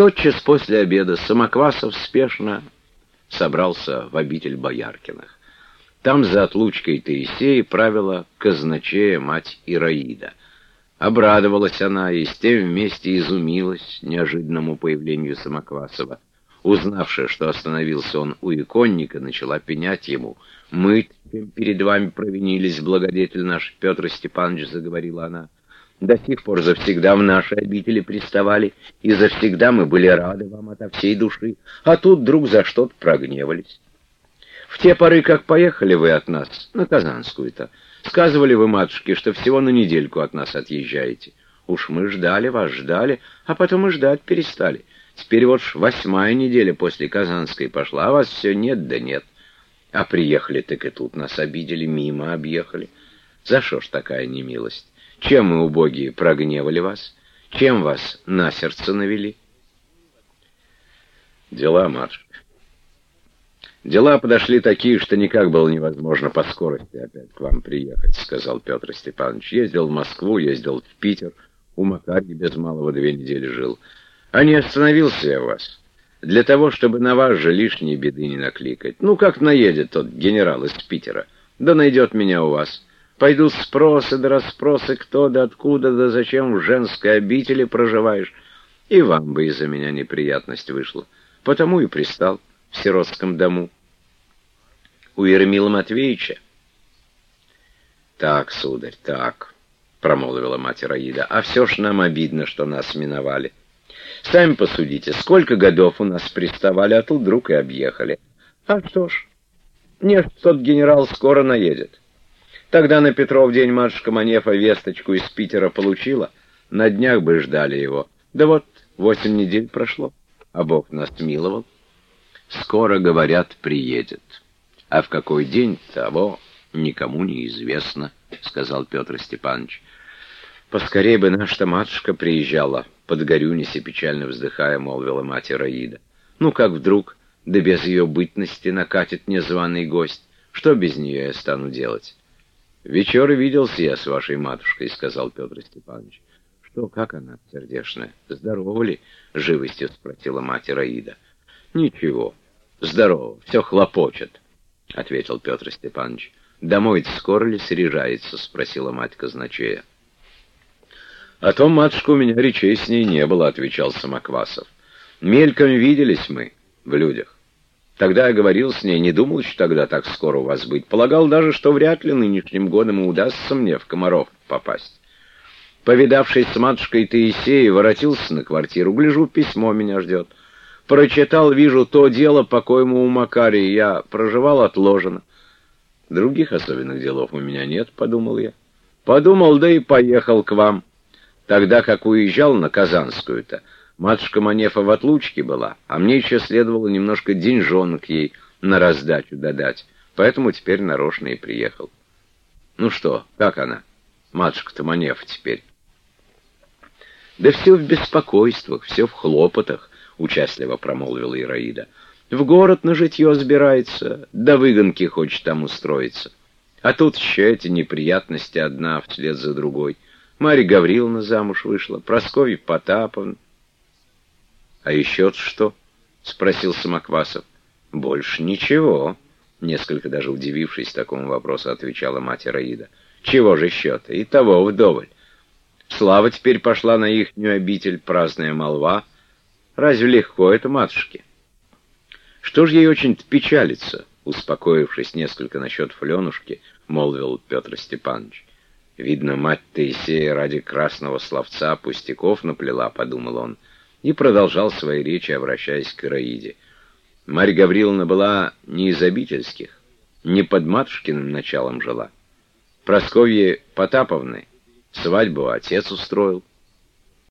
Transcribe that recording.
Тотчас после обеда Самоквасов спешно собрался в обитель Бояркиных. Там за отлучкой Таисеи правила казначея мать Ираида. Обрадовалась она и с тем вместе изумилась неожиданному появлению Самоквасова. Узнавши, что остановился он у иконника, начала пенять ему. «Мы перед вами провинились, благодетель наш Петр Степанович», — заговорила она. До сих пор завсегда в наши обители приставали, и завсегда мы были рады вам ото всей души, а тут вдруг за что-то прогневались. В те поры, как поехали вы от нас, на Казанскую-то, сказывали вы, матушке, что всего на недельку от нас отъезжаете. Уж мы ждали вас, ждали, а потом и ждать перестали. Теперь вот ж восьмая неделя после Казанской пошла, а вас все нет да нет. А приехали так и тут нас обидели, мимо объехали. За что ж такая немилость? Чем мы, убогие, прогневали вас? Чем вас на сердце навели? Дела, матушка. Дела подошли такие, что никак было невозможно по скорости опять к вам приехать, сказал Петр Степанович. Ездил в Москву, ездил в Питер, у Макарьи без малого две недели жил. А не остановился я у вас. Для того, чтобы на вас же лишние беды не накликать. Ну, как наедет тот генерал из Питера, да найдет меня у вас. Пойдут спросы да расспросы, кто да откуда да зачем в женской обители проживаешь. И вам бы из-за меня неприятность вышла. Потому и пристал в сиротском дому. У Ермила Матвеевича. Так, сударь, так, промолвила мать Раида. А все ж нам обидно, что нас миновали. Сами посудите, сколько годов у нас приставали, а тут вдруг и объехали. А что ж, мне тот генерал скоро наедет. Тогда на Петров день матушка Манефа весточку из Питера получила. На днях бы ждали его. Да вот, восемь недель прошло, а Бог нас миловал. Скоро, говорят, приедет. А в какой день того никому не известно, — сказал Петр Степанович. Поскорей бы наша матушка приезжала, под горюниси печально вздыхая, молвила мать Раида. Ну как вдруг, да без ее бытности накатит незваный гость, что без нее я стану делать? «Вечер виделся я с вашей матушкой», — сказал Петр Степанович. «Что, как она, сердешная? Здорова ли?» — живостью спросила мать Раида. «Ничего, здорово, все хлопочет», — ответил Петр Степанович. «Домой скоро ли срежается?» — спросила мать казначея. «О том, матушка, у меня речей с ней не было», — отвечал Самоквасов. «Мельком виделись мы в людях. Тогда я говорил с ней, не думал еще тогда так скоро у вас быть. Полагал даже, что вряд ли нынешним годом и удастся мне в Комаров попасть. Повидавшись с матушкой Таисеей, воротился на квартиру. Гляжу, письмо меня ждет. Прочитал, вижу, то дело, по коему у Макарии я проживал, отложено. Других особенных делов у меня нет, подумал я. Подумал, да и поехал к вам. Тогда как уезжал на Казанскую-то, Матушка Манефа в отлучке была, а мне еще следовало немножко деньжонок ей на раздачу додать, поэтому теперь нарочно и приехал. Ну что, как она, матушка-то Манефа теперь? Да все в беспокойствах, все в хлопотах, участливо промолвила Ираида. В город на житье сбирается, да выгонки хочет там устроиться. А тут еще эти неприятности одна вслед за другой. Марья Гавриловна замуж вышла, Прасковья Потаповна, «А еще что?» — спросил Самоквасов. «Больше ничего», — несколько даже удивившись такому вопросу, отвечала мать Раида. «Чего же счета? И того вдоволь. Слава теперь пошла на ихнюю обитель, праздная молва. Разве легко это матушке?» «Что ж ей очень-то печалится?» — успокоившись несколько насчет Фленушки, молвил Петр Степанович. «Видно, мать Таисея ради красного словца пустяков наплела», — подумал он, — и продолжал свои речи, обращаясь к Ираиде. Марья Гавриловна была не из обительских, не под матушкиным началом жила. Просковье Потаповны свадьбу отец устроил,